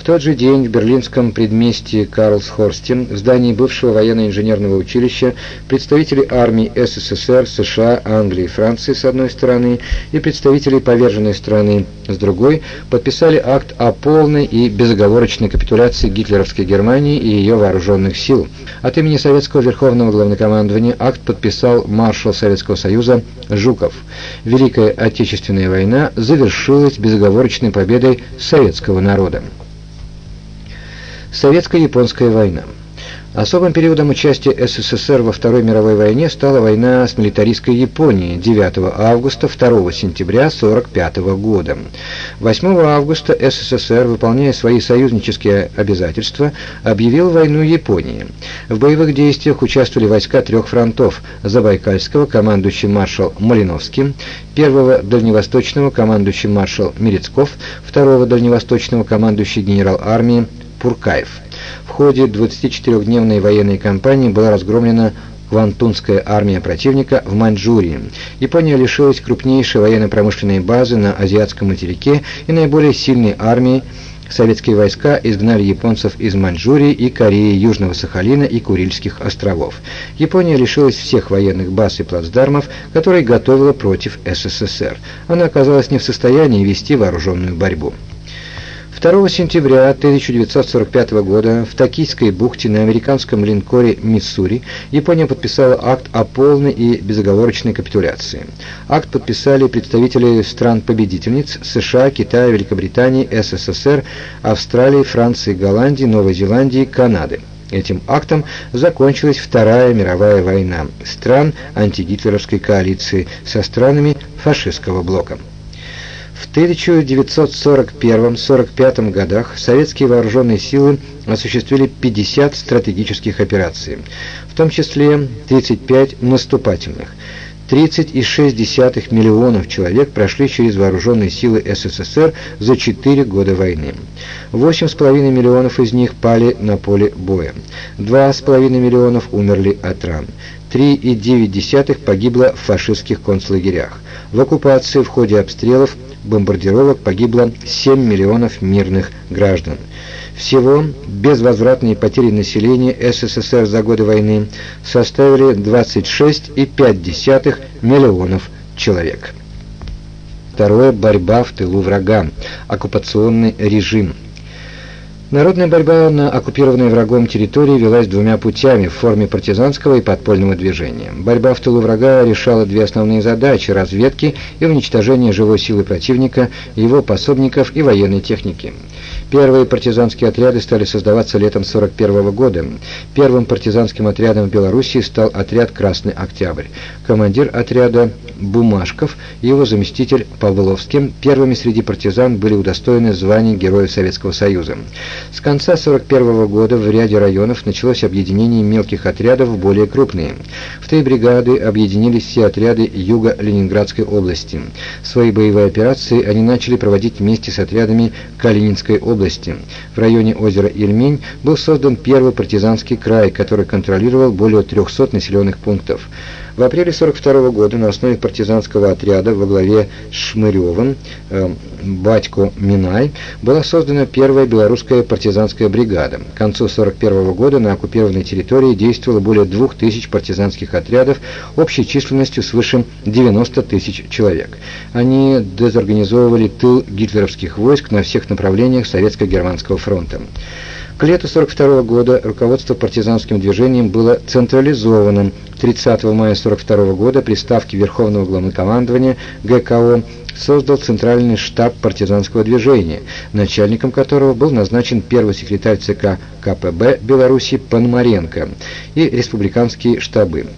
В тот же день в берлинском предместье Карлсхорсте, в здании бывшего военно-инженерного училища, представители армий СССР, США, Англии и Франции с одной стороны и представители поверженной страны с другой подписали акт о полной и безоговорочной капитуляции гитлеровской Германии и ее вооруженных сил. От имени Советского Верховного Главнокомандования акт подписал маршал Советского Союза Жуков. Великая Отечественная война завершилась безоговорочной победой советского народа. Советско-японская война. Особым периодом участия СССР во Второй мировой войне стала война с милитаристской Японией 9 августа 2 сентября 1945 года. 8 августа СССР, выполняя свои союзнические обязательства, объявил войну Японии. В боевых действиях участвовали войска трех фронтов – Забайкальского, командующий маршал Малиновский, первого дальневосточного, командующий маршал Мерецков, второго дальневосточного, командующий генерал армии Пуркаев. В ходе 24-дневной военной кампании была разгромлена Квантунская армия противника в Маньчжурии. Япония лишилась крупнейшей военно-промышленной базы на азиатском материке и наиболее сильной армии. Советские войска изгнали японцев из Маньчжурии и Кореи, Южного Сахалина и Курильских островов. Япония лишилась всех военных баз и плацдармов, которые готовила против СССР. Она оказалась не в состоянии вести вооруженную борьбу. 2 сентября 1945 года в Токийской бухте на американском линкоре «Миссури» Япония подписала акт о полной и безоговорочной капитуляции. Акт подписали представители стран-победительниц США, Китая, Великобритании, СССР, Австралии, Франции, Голландии, Новой Зеландии, Канады. Этим актом закончилась Вторая мировая война стран антигитлеровской коалиции со странами фашистского блока. В 1941-45 годах советские вооруженные силы осуществили 50 стратегических операций, в том числе 35 наступательных. 30,6 миллионов человек прошли через вооруженные силы СССР за 4 года войны. 8,5 миллионов из них пали на поле боя. 2,5 миллионов умерли от ран. 3,9 погибло в фашистских концлагерях. В оккупации в ходе обстрелов бомбардировок погибло 7 миллионов мирных граждан. Всего безвозвратные потери населения СССР за годы войны составили 26,5 миллионов человек. Второе – борьба в тылу врага, оккупационный режим – Народная борьба на оккупированной врагом территории велась двумя путями в форме партизанского и подпольного движения. Борьба в тылу врага решала две основные задачи – разведки и уничтожение живой силы противника, его пособников и военной техники. Первые партизанские отряды стали создаваться летом 1941 года. Первым партизанским отрядом в Белоруссии стал отряд «Красный Октябрь». Командир отряда Бумашков и его заместитель Павловский первыми среди партизан были удостоены звания Героев Советского Союза. С конца 1941 года в ряде районов началось объединение мелких отрядов в более крупные. В три бригады объединились все отряды юга Ленинградской области. Свои боевые операции они начали проводить вместе с отрядами Калининской области области. В районе озера Ильмень был создан первый партизанский край, который контролировал более 300 населенных пунктов. В апреле 1942 года на основе партизанского отряда во главе с Шмыревым э, Батько Минай была создана первая белорусская партизанская бригада. К концу 1941 года на оккупированной территории действовало более 2000 партизанских отрядов общей численностью свыше 90 тысяч человек. Они дезорганизовывали тыл гитлеровских войск на всех направлениях Советско-Германского фронта. К лету 1942 года руководство партизанским движением было централизованным. 30 мая 1942 года при ставке Верховного Главнокомандования ГКО создал Центральный штаб партизанского движения, начальником которого был назначен первый секретарь ЦК КПБ Беларуси Пономаренко и республиканские штабы.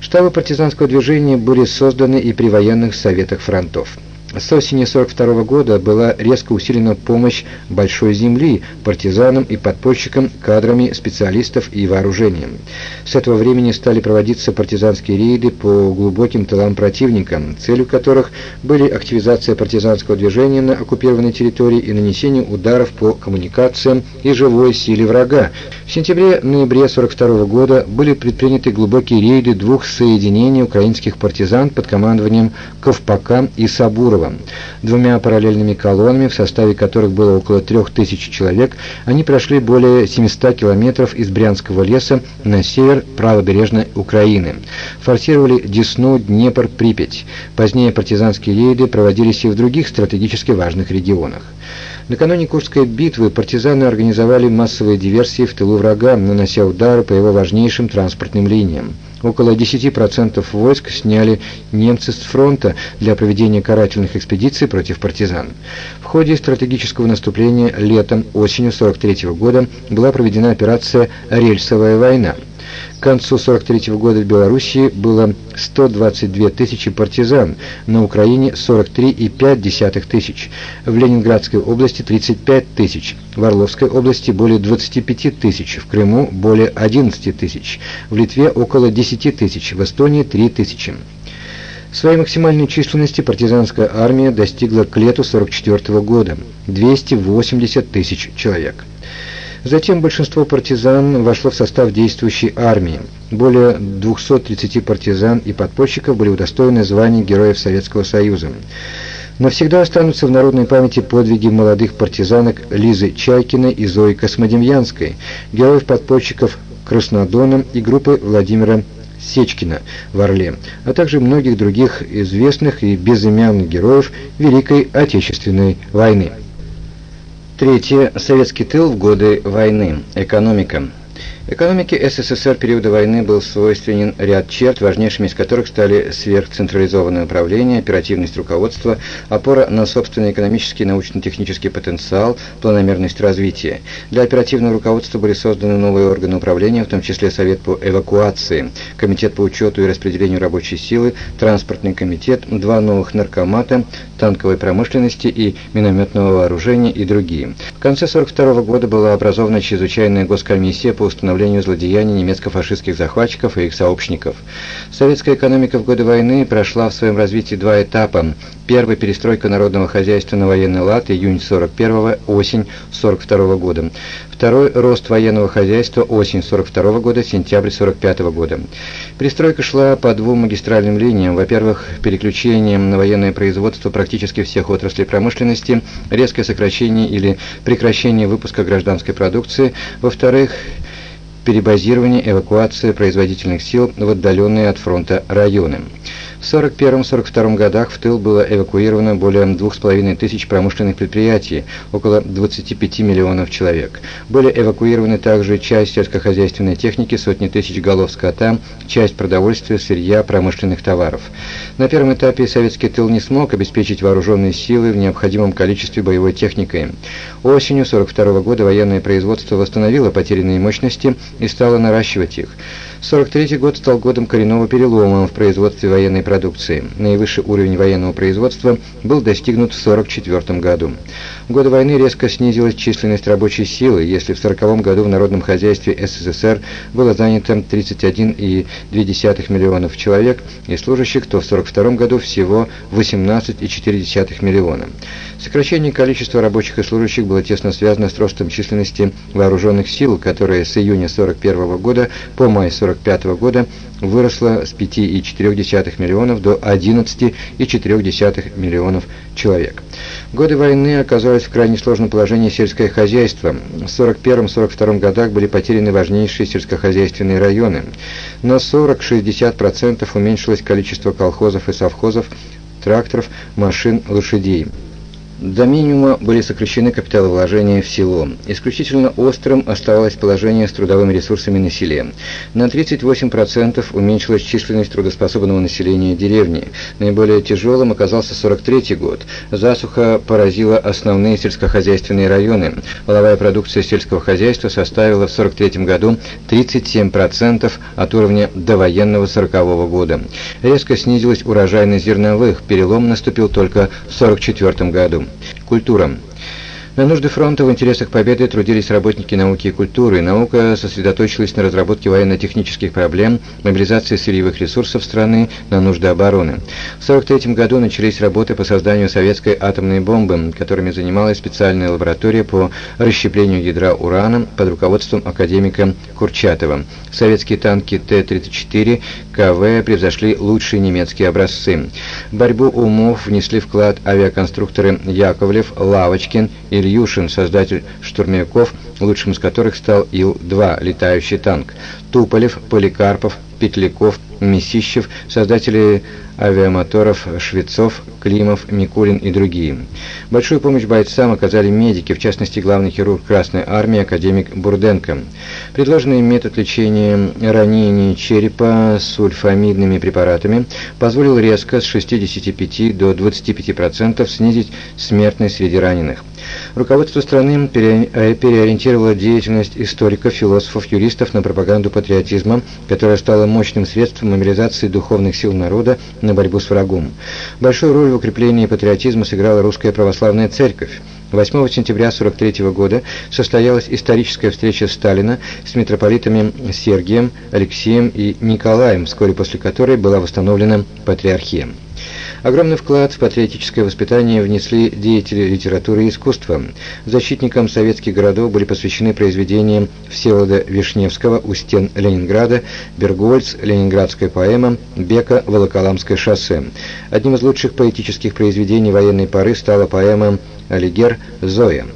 Штабы партизанского движения были созданы и при военных советах фронтов. С осени 1942 года была резко усилена помощь Большой Земли партизанам и подпольщикам, кадрами специалистов и вооружением. С этого времени стали проводиться партизанские рейды по глубоким тылам противника, целью которых были активизация партизанского движения на оккупированной территории и нанесение ударов по коммуникациям и живой силе врага. В сентябре-ноябре 1942 года были предприняты глубокие рейды двух соединений украинских партизан под командованием Ковпака и Сабурова, тылом. Двумя параллельными колоннами, в составе которых было около 3000 человек, они прошли более 700 километров из Брянского леса на север правобережной Украины. Форсировали Десну, Днепр, Припять. Позднее партизанские рейды проводились и в других стратегически важных регионах. Накануне Курской битвы партизаны организовали массовые диверсии в тылу врага, нанося удары по его важнейшим транспортным линиям. Около 10% войск сняли немцы с фронта для проведения карательных экспедиций против партизан. В ходе стратегического наступления летом-осенью 43 года была проведена операция «Рельсовая война». Концу 43 года в Белоруссии было 122 тысячи партизан, на Украине 43,5 тысяч, в Ленинградской области 35 тысяч, в Орловской области более 25 тысяч, в Крыму более 11 тысяч, в Литве около 10 тысяч, в Эстонии 3 тысячи. Своей максимальной численности партизанская армия достигла к лету 44 года – 280 тысяч человек. Затем большинство партизан вошло в состав действующей армии. Более 230 партизан и подпольщиков были удостоены званий Героев Советского Союза. Навсегда останутся в народной памяти подвиги молодых партизанок Лизы Чайкиной и Зои Космодемьянской, героев-подпольщиков Краснодона и группы Владимира Сечкина в Орле, а также многих других известных и безымянных героев Великой Отечественной войны. Третье. Советский тыл в годы войны. Экономика. Экономике СССР периода войны был свойственен ряд черт, важнейшими из которых стали сверхцентрализованное управление, оперативность руководства, опора на собственный экономический и научно-технический потенциал, планомерность развития. Для оперативного руководства были созданы новые органы управления, в том числе Совет по эвакуации, Комитет по учету и распределению рабочей силы, Транспортный комитет, два новых наркомата, танковой промышленности и минометного вооружения и другие. В конце 1942 года была образована чрезвычайная госкомиссия по установлению восстановлению злодеяний немецко-фашистских захватчиков и их сообщников. Советская экономика в годы войны прошла в своем развитии два этапа. Первый – перестройка народного хозяйства на военный лад, июнь 41 осень 42 года. Второй – рост военного хозяйства, осень 42 года, сентябрь 45 года. Перестройка шла по двум магистральным линиям. Во-первых, переключением на военное производство практически всех отраслей промышленности, резкое сокращение или прекращение выпуска гражданской продукции. Во-вторых, перебазирование, эвакуация производительных сил в отдаленные от фронта районы. В 1941-1942 годах в тыл было эвакуировано более 2,5 тысяч промышленных предприятий, около 25 миллионов человек. Были эвакуированы также часть сельскохозяйственной техники, сотни тысяч голов скота, часть продовольствия, сырья, промышленных товаров. На первом этапе советский тыл не смог обеспечить вооруженные силы в необходимом количестве боевой техникой. Осенью 1942 года военное производство восстановило потерянные мощности и стало наращивать их. 1943 год стал годом коренного перелома в производстве военной продукции. Наивысший уровень военного производства был достигнут в 1944 году. Годы войны резко снизилась численность рабочей силы, если в 1940 году в народном хозяйстве СССР было занято 31,2 миллионов человек и служащих, то в 1942 году всего 18,4 миллиона. Сокращение количества рабочих и служащих было тесно связано с ростом численности вооруженных сил, которая с июня 1941 года по май 1945 года выросла с 5,4 миллионов до 11,4 миллионов человек. Годы войны оказалось в крайне сложном положении сельское хозяйство. В 1941-1942 годах были потеряны важнейшие сельскохозяйственные районы. На 40-60% уменьшилось количество колхозов и совхозов, тракторов, машин, лошадей. До минимума были сокращены капиталовложения в село. Исключительно острым оставалось положение с трудовыми ресурсами на селе. На 38% уменьшилась численность трудоспособного населения деревни. Наиболее тяжелым оказался 43 год. Засуха поразила основные сельскохозяйственные районы. Воловая продукция сельского хозяйства составила в 43 году 37% от уровня довоенного 40 -го года. Резко снизилась урожайность зерновых. Перелом наступил только в 44 году. Культура. На нужды фронта в интересах победы трудились работники науки и культуры. Наука сосредоточилась на разработке военно-технических проблем, мобилизации сырьевых ресурсов страны на нужды обороны. В 1943 году начались работы по созданию советской атомной бомбы, которыми занималась специальная лаборатория по расщеплению ядра урана под руководством академика Курчатова. Советские танки Т-34 КВ превзошли лучшие немецкие образцы. В борьбу умов внесли вклад авиаконструкторы Яковлев, Лавочкин, Ильюшин, создатель штурмовиков, лучшим из которых стал Ил-2, летающий танк, Туполев, Поликарпов, Петляков, Месищев, создатели авиамоторов Швецов, Климов, Микулин и другие. Большую помощь бойцам оказали медики, в частности главный хирург Красной Армии, академик Бурденко. Предложенный метод лечения ранений черепа сульфамидными препаратами позволил резко с 65 до 25% снизить смертность среди раненых. Руководство страны э, переориентировало деятельность историков, философов, юристов на пропаганду патриотизма, которая стала мощным средством мобилизации духовных сил народа на борьбу с врагом. Большую роль в укреплении патриотизма сыграла Русская Православная Церковь. 8 сентября 1943 года состоялась историческая встреча Сталина с митрополитами Сергием, Алексеем и Николаем, вскоре после которой была восстановлена патриархия. Огромный вклад в патриотическое воспитание внесли деятели литературы и искусства. Защитникам советских городов были посвящены произведения Всеволода Вишневского «У стен Ленинграда», Бергольц, «Ленинградская поэма», Бека, «Волоколамское шоссе». Одним из лучших поэтических произведений военной поры стала поэма «Алигер Зоя».